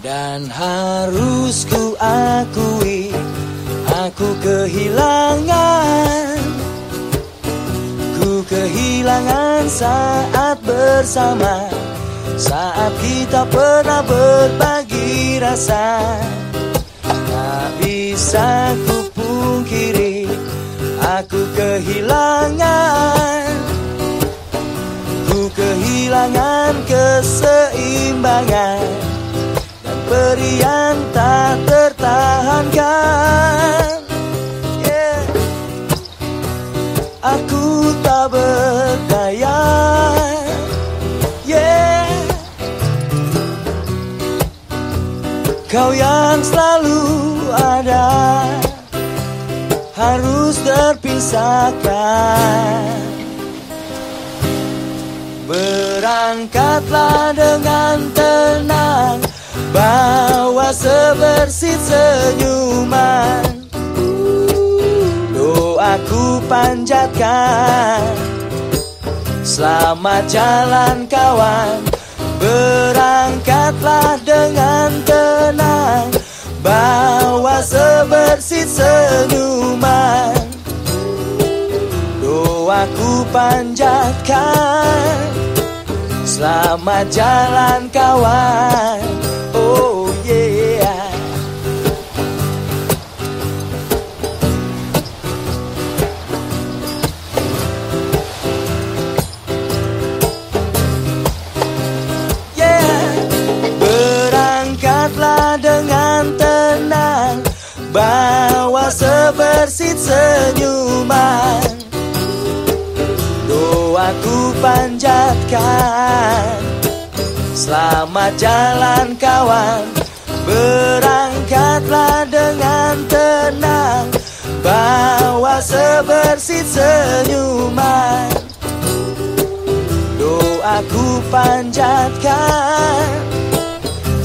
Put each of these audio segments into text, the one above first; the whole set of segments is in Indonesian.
Dan harus ku akui Aku kehilangan. Ku kehilangan saat bersama Saat kita pernah berbagi rasa. Tak bisa ku pungkiri Aku kehilangan. Ku kehilangan keseimbangan yang tak tertahankan. Yeah. Aku tak berdaya. Yeah. Kau yang selalu ada. Harus terpisahkan. Berangkatlah dengan tenang Bawa sebersih senyuman. Doaku panjatkan. Selamat jalan kawan. Berangkatlah dengan tenang. Bawa sebersih senyuman. Doaku panjatkan. Selamat jalan kawan dengan tenang Bawa sebersih senyuman. Doaku panjatkan Selamat jalan kawan. Berangkatlah dengan tenang Bawa sebersih senyuman. Doaku panjatkan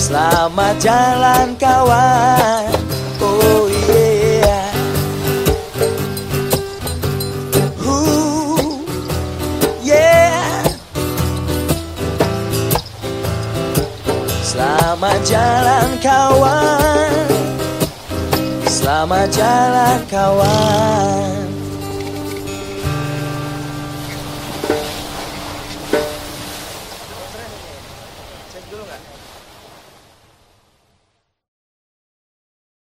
Selamat jalan kawan. Oh iya yeah. Ooh, yeah. Selamat jalan kawan. Selamat jalan kawan.